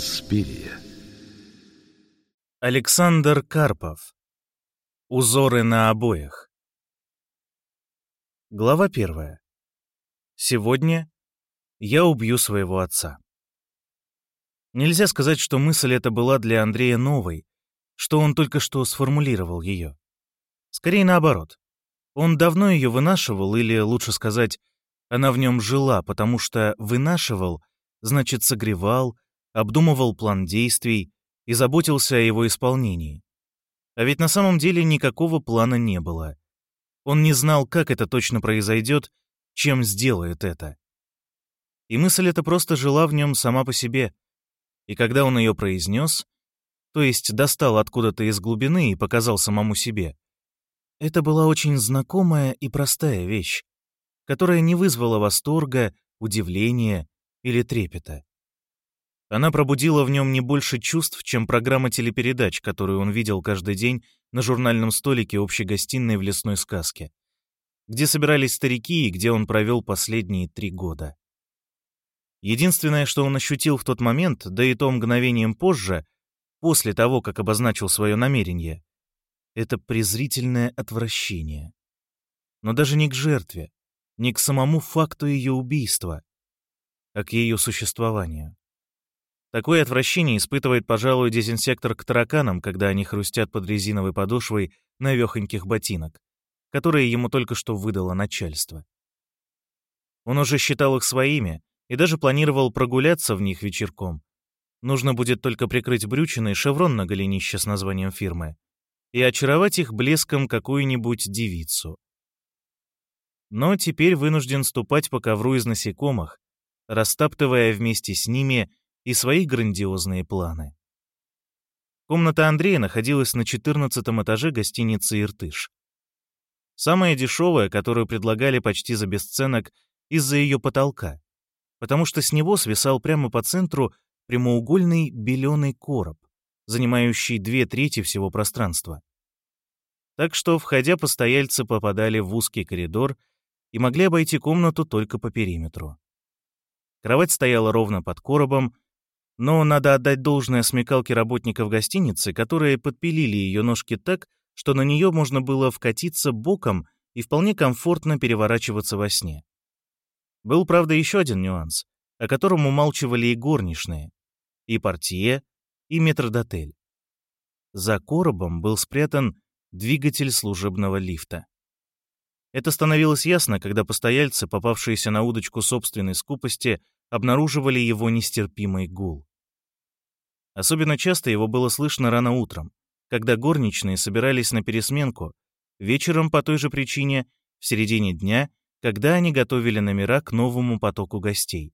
Инспирия. Александр Карпов. Узоры на обоях. Глава первая. Сегодня я убью своего отца. Нельзя сказать, что мысль эта была для Андрея новой, что он только что сформулировал ее. Скорее наоборот. Он давно ее вынашивал, или, лучше сказать, она в нем жила, потому что вынашивал, значит, согревал, обдумывал план действий и заботился о его исполнении. А ведь на самом деле никакого плана не было. Он не знал, как это точно произойдет, чем сделает это. И мысль эта просто жила в нем сама по себе. И когда он ее произнес, то есть достал откуда-то из глубины и показал самому себе, это была очень знакомая и простая вещь, которая не вызвала восторга, удивления или трепета. Она пробудила в нем не больше чувств, чем программа телепередач, которую он видел каждый день на журнальном столике общей гостиной в лесной сказке, где собирались старики и где он провел последние три года. Единственное, что он ощутил в тот момент, да и то мгновением позже, после того, как обозначил свое намерение, это презрительное отвращение. Но даже не к жертве, не к самому факту ее убийства, а к ее существованию. Такое отвращение испытывает, пожалуй, дезинсектор к тараканам, когда они хрустят под резиновой подошвой навехоньких ботинок, которые ему только что выдало начальство. Он уже считал их своими и даже планировал прогуляться в них вечерком. Нужно будет только прикрыть брючины и шеврон на голенище с названием фирмы и очаровать их блеском какую-нибудь девицу. Но теперь вынужден ступать по ковру из насекомых, растаптывая вместе с ними и свои грандиозные планы. Комната Андрея находилась на 14 этаже гостиницы «Иртыш». Самая дешевая, которую предлагали почти за бесценок из-за ее потолка, потому что с него свисал прямо по центру прямоугольный беленый короб, занимающий две трети всего пространства. Так что, входя, постояльцы попадали в узкий коридор и могли обойти комнату только по периметру. Кровать стояла ровно под коробом, но надо отдать должное смекалке работников гостиницы, которые подпилили ее ножки так, что на нее можно было вкатиться боком и вполне комфортно переворачиваться во сне. Был, правда, еще один нюанс, о котором умалчивали и горничные, и портье, и метрдотель. За коробом был спрятан двигатель служебного лифта. Это становилось ясно, когда постояльцы, попавшиеся на удочку собственной скупости, обнаруживали его нестерпимый гул. Особенно часто его было слышно рано утром, когда горничные собирались на пересменку, вечером по той же причине, в середине дня, когда они готовили номера к новому потоку гостей.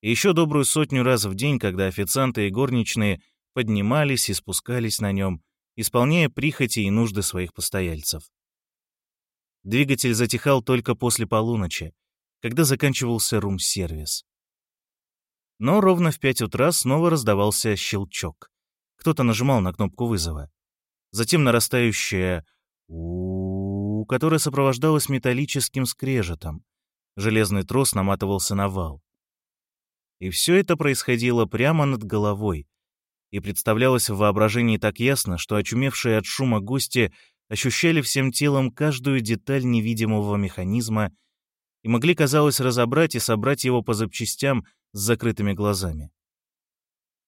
И еще добрую сотню раз в день, когда официанты и горничные поднимались и спускались на нем, исполняя прихоти и нужды своих постояльцев. Двигатель затихал только после полуночи, когда заканчивался рум-сервис. Но ровно в пять утра снова раздавался щелчок. Кто-то нажимал на кнопку вызова. Затем нарастающее у, которое сопровождалось металлическим скрежетом. Железный трос наматывался на вал. И все это происходило прямо над головой, и представлялось в воображении так ясно, что очумевшие от шума гости ощущали всем телом каждую деталь невидимого механизма и могли, казалось, разобрать и собрать его по запчастям с закрытыми глазами.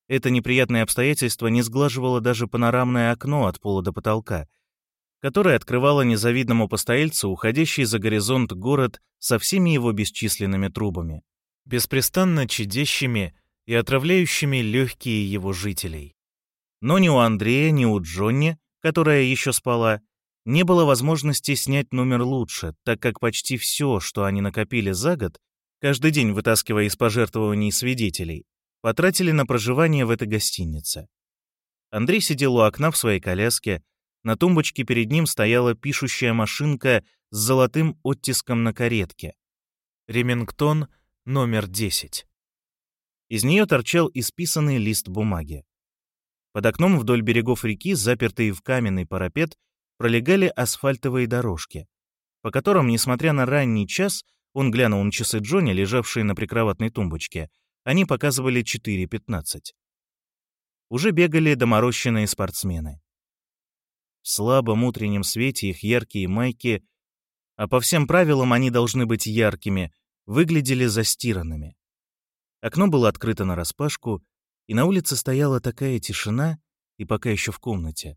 Это неприятное обстоятельство не сглаживало даже панорамное окно от пола до потолка, которое открывало незавидному постояльцу уходящий за горизонт город со всеми его бесчисленными трубами, беспрестанно чадящими и отравляющими легкие его жителей. Но ни у Андрея, ни у Джонни, которая еще спала, не было возможности снять номер лучше, так как почти все, что они накопили за год, каждый день вытаскивая из пожертвований свидетелей, потратили на проживание в этой гостинице. Андрей сидел у окна в своей коляске, на тумбочке перед ним стояла пишущая машинка с золотым оттиском на каретке. Ремингтон номер 10. Из нее торчал исписанный лист бумаги. Под окном вдоль берегов реки, запертые в каменный парапет, пролегали асфальтовые дорожки, по которым, несмотря на ранний час, он глянул на часы Джонни, лежавшие на прикроватной тумбочке. Они показывали 4.15. уже бегали доморощенные спортсмены. В слабом утреннем свете их яркие майки, а по всем правилам они должны быть яркими, выглядели застиранными. Окно было открыто нараспашку, и на улице стояла такая тишина, и пока еще в комнате,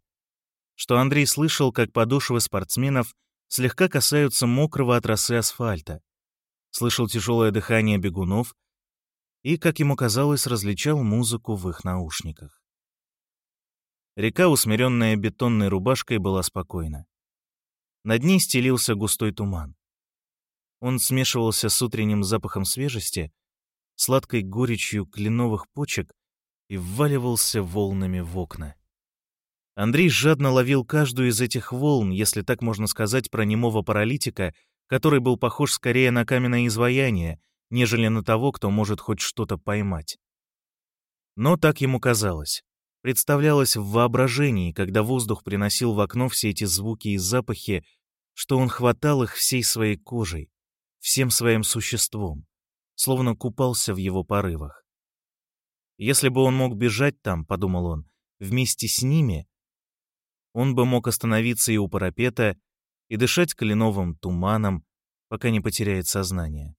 что Андрей слышал, как подошвы спортсменов слегка касаются мокрого от росы асфальта, слышал тяжелое дыхание бегунов и, как ему казалось, различал музыку в их наушниках. Река, усмиренная бетонной рубашкой, была спокойна. Над ней стелился густой туман. Он смешивался с утренним запахом свежести, сладкой горечью кленовых почек и вваливался волнами в окна. Андрей жадно ловил каждую из этих волн, если так можно сказать про немого паралитика, который был похож скорее на каменное изваяние, нежели на того, кто может хоть что-то поймать. Но так ему казалось. Представлялось в воображении, когда воздух приносил в окно все эти звуки и запахи, что он хватал их всей своей кожей, всем своим существом, словно купался в его порывах. Если бы он мог бежать там, подумал он, вместе с ними, он бы мог остановиться и у парапета и дышать кленовым туманом, пока не потеряет сознание.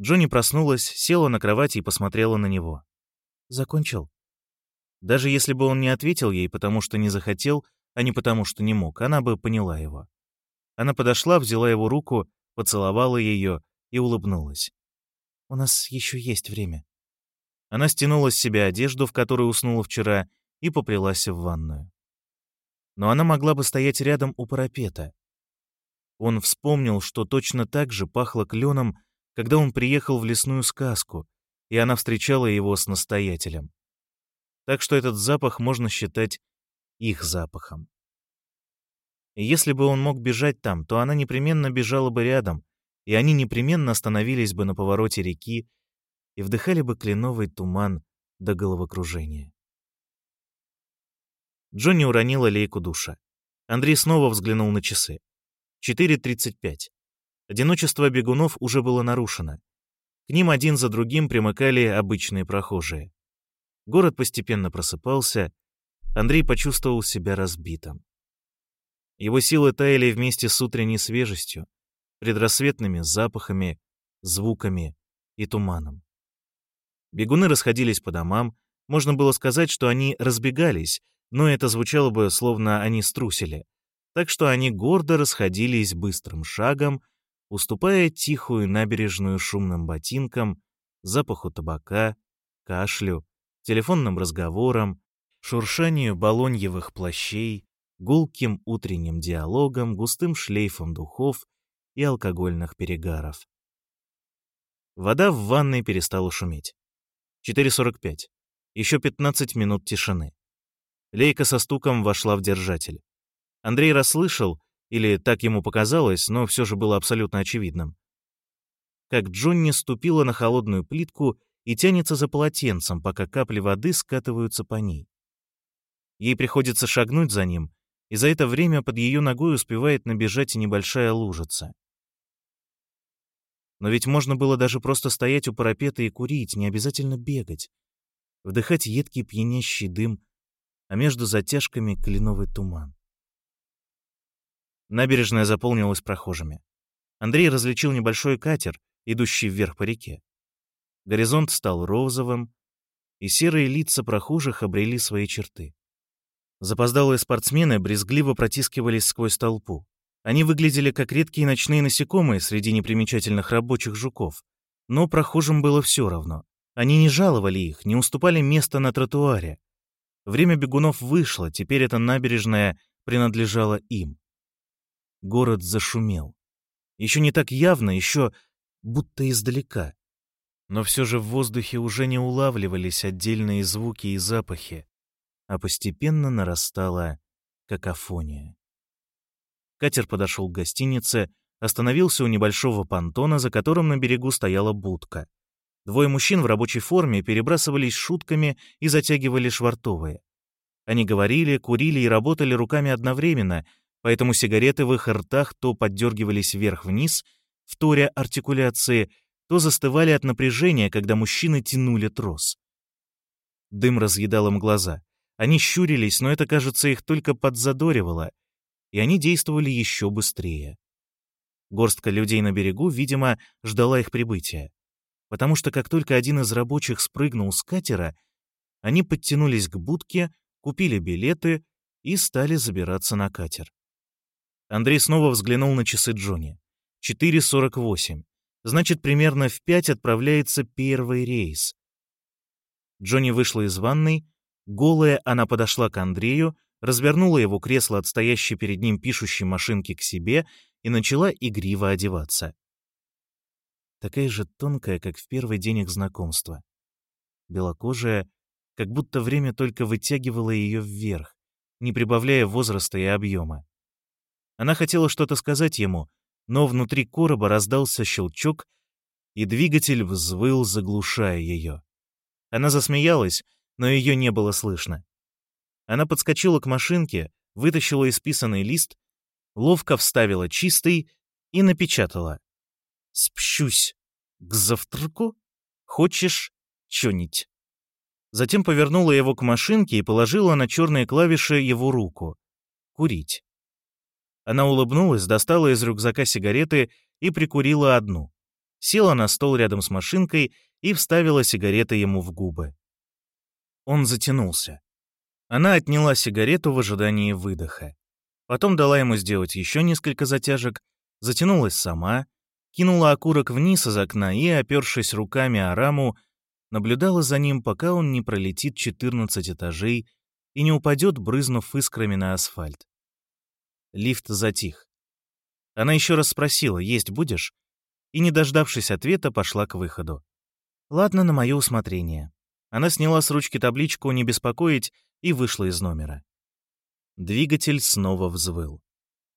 Джонни проснулась, села на кровати и посмотрела на него. «Закончил?» Даже если бы он не ответил ей, потому что не захотел, а не потому что не мог, она бы поняла его. Она подошла, взяла его руку, поцеловала ее и улыбнулась. «У нас еще есть время». Она стянула с себя одежду, в которой уснула вчера, и поплелась в ванную но она могла бы стоять рядом у парапета. Он вспомнил, что точно так же пахло кленом, когда он приехал в лесную сказку, и она встречала его с настоятелем. Так что этот запах можно считать их запахом. И если бы он мог бежать там, то она непременно бежала бы рядом, и они непременно остановились бы на повороте реки и вдыхали бы кленовый туман до головокружения. Джонни уронила лейку душа. Андрей снова взглянул на часы. 4.35. Одиночество бегунов уже было нарушено. К ним один за другим примыкали обычные прохожие. Город постепенно просыпался. Андрей почувствовал себя разбитым. Его силы таяли вместе с утренней свежестью, предрассветными запахами, звуками и туманом. Бегуны расходились по домам, можно было сказать, что они разбегались, но это звучало бы, словно они струсили. Так что они гордо расходились быстрым шагом, уступая тихую набережную шумным ботинкам, запаху табака, кашлю, телефонным разговорам, шуршанию балоньевых плащей, гулким утренним диалогам, густым шлейфом духов и алкогольных перегаров. Вода в ванной перестала шуметь. 4.45. Еще 15 минут тишины. Лейка со стуком вошла в держатель. Андрей расслышал, или так ему показалось, но все же было абсолютно очевидным. Как Джонни ступила на холодную плитку и тянется за полотенцем, пока капли воды скатываются по ней. Ей приходится шагнуть за ним, и за это время под ее ногой успевает набежать небольшая лужица. Но ведь можно было даже просто стоять у парапета и курить, не обязательно бегать. Вдыхать едкий пьянящий дым а между затяжками кленовый туман. Набережная заполнилась прохожими. Андрей различил небольшой катер, идущий вверх по реке. Горизонт стал розовым, и серые лица прохожих обрели свои черты. Запоздалые спортсмены брезгливо протискивались сквозь толпу. Они выглядели как редкие ночные насекомые среди непримечательных рабочих жуков. Но прохожим было все равно. Они не жаловали их, не уступали место на тротуаре, Время бегунов вышло, теперь эта набережная принадлежала им. Город зашумел. Еще не так явно, еще будто издалека. Но все же в воздухе уже не улавливались отдельные звуки и запахи, а постепенно нарастала какофония. Катер подошел к гостинице, остановился у небольшого понтона, за которым на берегу стояла будка. Двое мужчин в рабочей форме перебрасывались шутками и затягивали швартовые. Они говорили, курили и работали руками одновременно, поэтому сигареты в их ртах то поддергивались вверх-вниз, вторя артикуляции, то застывали от напряжения, когда мужчины тянули трос. Дым разъедал им глаза. Они щурились, но это, кажется, их только подзадоривало, и они действовали еще быстрее. Горстка людей на берегу, видимо, ждала их прибытия. Потому что как только один из рабочих спрыгнул с катера, они подтянулись к будке, купили билеты и стали забираться на катер. Андрей снова взглянул на часы Джонни. 4.48. Значит, примерно в 5 отправляется первый рейс. Джонни вышла из ванной. Голая, она подошла к Андрею, развернула его кресло от стоящей перед ним пишущей машинки к себе и начала игриво одеваться. Такая же тонкая, как в первый день их знакомства. Белокожая, как будто время только вытягивало ее вверх, не прибавляя возраста и объема. Она хотела что-то сказать ему, но внутри короба раздался щелчок, и двигатель взвыл, заглушая ее. Она засмеялась, но ее не было слышно. Она подскочила к машинке, вытащила исписанный лист, ловко вставила чистый и напечатала. «Спщусь к завтраку? Хочешь чё-нибудь?» Затем повернула его к машинке и положила на черные клавиши его руку. «Курить». Она улыбнулась, достала из рюкзака сигареты и прикурила одну. Села на стол рядом с машинкой и вставила сигареты ему в губы. Он затянулся. Она отняла сигарету в ожидании выдоха. Потом дала ему сделать еще несколько затяжек, затянулась сама, кинула окурок вниз из окна и, опершись руками о раму, наблюдала за ним, пока он не пролетит 14 этажей и не упадет, брызнув искрами на асфальт. Лифт затих. Она еще раз спросила, есть будешь? И, не дождавшись ответа, пошла к выходу. Ладно, на мое усмотрение. Она сняла с ручки табличку «Не беспокоить» и вышла из номера. Двигатель снова взвыл.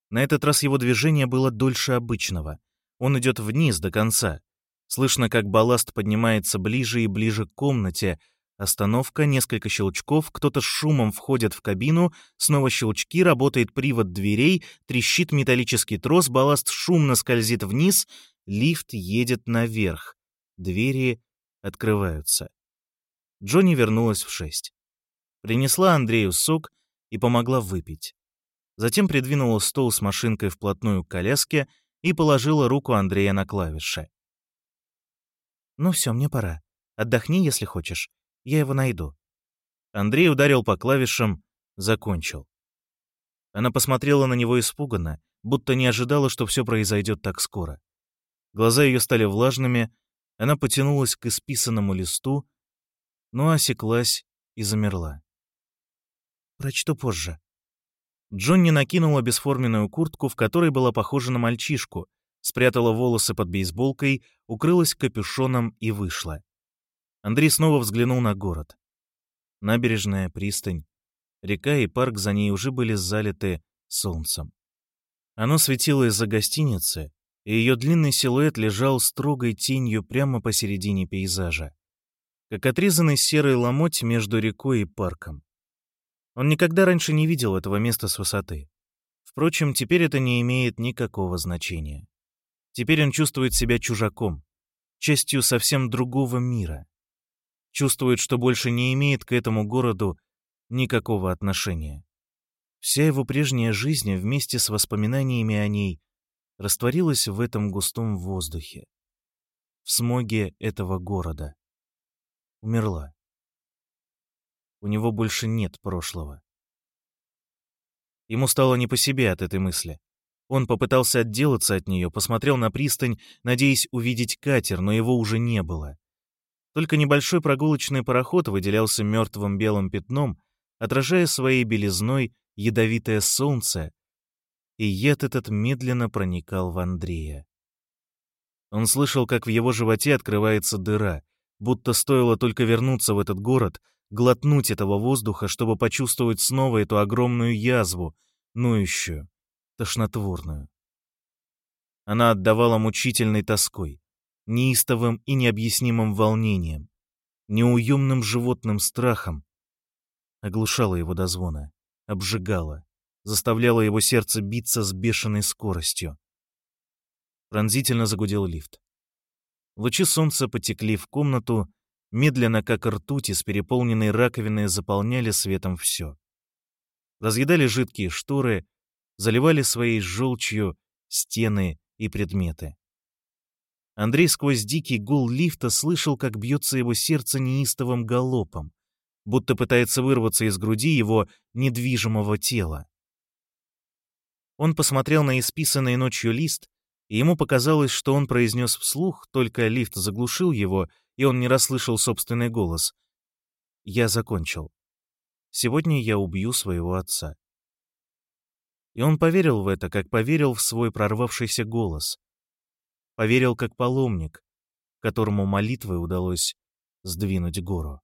На этот раз его движение было дольше обычного. Он идет вниз до конца. Слышно, как балласт поднимается ближе и ближе к комнате. Остановка, несколько щелчков, кто-то с шумом входит в кабину, снова щелчки, работает привод дверей, трещит металлический трос, балласт шумно скользит вниз, лифт едет наверх. Двери открываются. Джонни вернулась в шесть. Принесла Андрею сок и помогла выпить. Затем придвинула стол с машинкой вплотную к коляске и положила руку Андрея на клавиши. «Ну все, мне пора. Отдохни, если хочешь. Я его найду». Андрей ударил по клавишам, закончил. Она посмотрела на него испуганно, будто не ожидала, что все произойдет так скоро. Глаза ее стали влажными, она потянулась к исписанному листу, но осеклась и замерла. «Прочту позже». Джонни накинула бесформенную куртку, в которой была похожа на мальчишку, спрятала волосы под бейсболкой, укрылась капюшоном и вышла. Андрей снова взглянул на город. Набережная, пристань, река и парк за ней уже были залиты солнцем. Оно светило из-за гостиницы, и ее длинный силуэт лежал строгой тенью прямо посередине пейзажа как отрезанный серый ломоть между рекой и парком. Он никогда раньше не видел этого места с высоты. Впрочем, теперь это не имеет никакого значения. Теперь он чувствует себя чужаком, частью совсем другого мира. Чувствует, что больше не имеет к этому городу никакого отношения. Вся его прежняя жизнь вместе с воспоминаниями о ней растворилась в этом густом воздухе, в смоге этого города умерла. У него больше нет прошлого. Ему стало не по себе от этой мысли. Он попытался отделаться от нее, посмотрел на пристань, надеясь увидеть катер, но его уже не было. Только небольшой прогулочный пароход выделялся мертвым белым пятном, отражая своей белизной ядовитое солнце, и яд этот медленно проникал в Андрея. Он слышал, как в его животе открывается дыра, Будто стоило только вернуться в этот город, глотнуть этого воздуха, чтобы почувствовать снова эту огромную язву, ноющую, тошнотворную. Она отдавала мучительной тоской, неистовым и необъяснимым волнением, неуемным животным страхом, оглушала его до звона, обжигала, заставляла его сердце биться с бешеной скоростью. Пронзительно загудел лифт. Лучи солнца потекли в комнату, медленно, как ртуть, из переполненной раковины заполняли светом все. Разъедали жидкие шторы, заливали своей желчью стены и предметы. Андрей сквозь дикий гул лифта слышал, как бьется его сердце неистовым галопом, будто пытается вырваться из груди его недвижимого тела. Он посмотрел на исписанный ночью лист, и ему показалось, что он произнес вслух, только лифт заглушил его, и он не расслышал собственный голос. «Я закончил. Сегодня я убью своего отца». И он поверил в это, как поверил в свой прорвавшийся голос. Поверил как паломник, которому молитвой удалось сдвинуть гору.